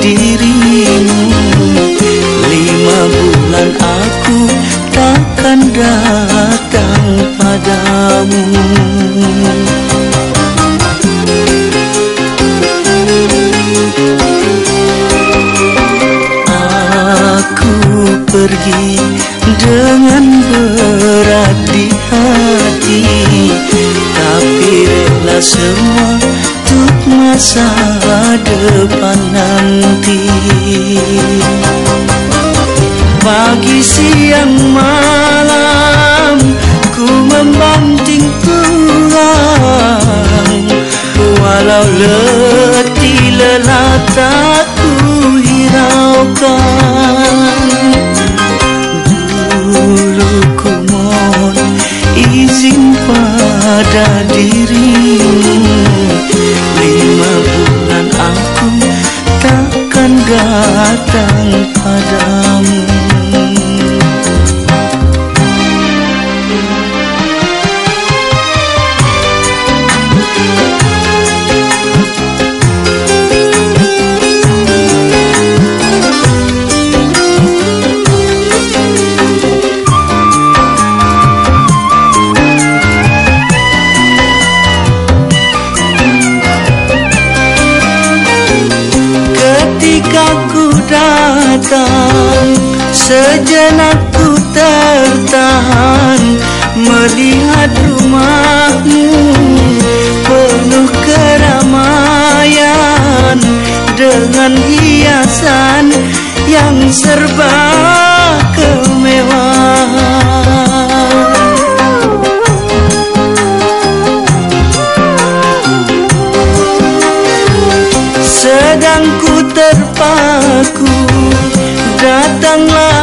dirimu. Lima bulan aku takkan datang padamu. Aku pergi dengan berat di hati Tapi rela semua untuk masa siang malam ku membanting tulang Walau letih lelah tak ku hiraukan. Dulu ku mohon izin pada dirimu Lima bulan aku takkan datang padamu Sejenak ku tertahan Melihat rumahmu Penuh keramaian Dengan hiasan yang serba kemewahan. Sedang ku terpaku Datanglah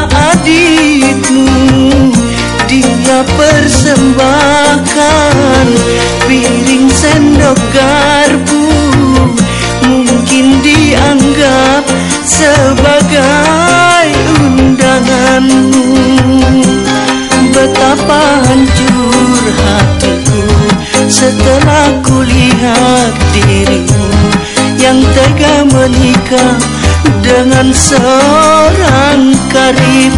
adikmu Dia persembahkan Piring sendok garpu. Mungkin dianggap sebagai undanganmu. Betapa hancur hatiku Setelah kulihat dirimu Yang tega menikah dengan seorang karibku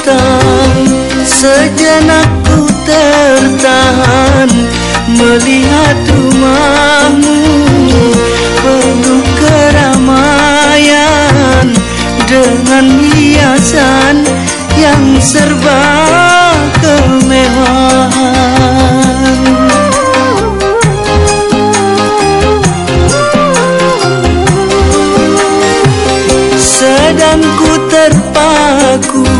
datang Sejenak ku tertahan Melihat rumahmu Penuh keramaian Dengan hiasan yang serba kemewahan. Sedang ku terpaku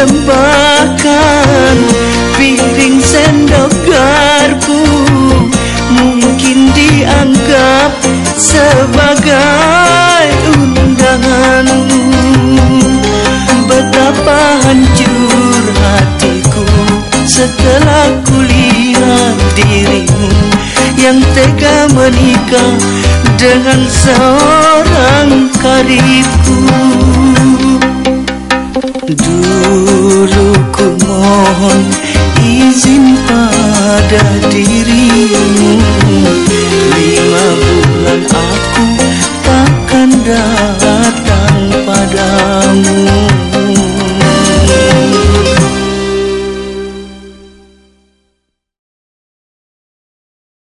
persembahkan Piring sendok garpu. Mungkin dianggap sebagai undanganmu. Betapa hancur hatiku Setelah kulihat dirimu Yang tega menikah dengan seorang karibku dulu ku mohon izin pada dirimu. Lima bulan aku takkan datang padamu.